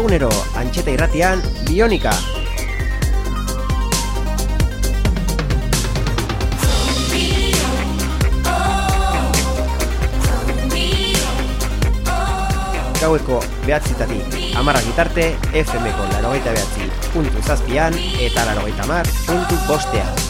Ostegunero, antxeta irratian, Bionika. Gaueko behatzitatik, amarrak gitarte, FM-ko larogeita behatzi, puntu zazpian, eta larogeita mar, puntu bostean.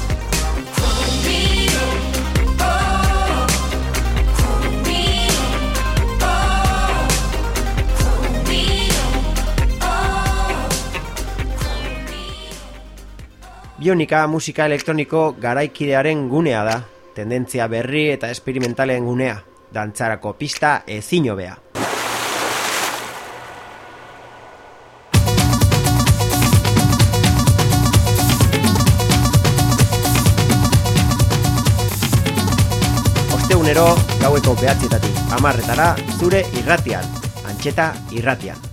Bionika musika elektroniko garaikidearen gunea da, tendentzia berri eta esperimentalen gunea, dantzarako pista ezin hobea. Ostegunero, gaueko behatzietatik, amarretara, zure irratian, antxeta irratian.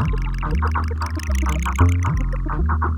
Thank you.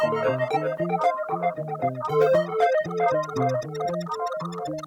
Thank you.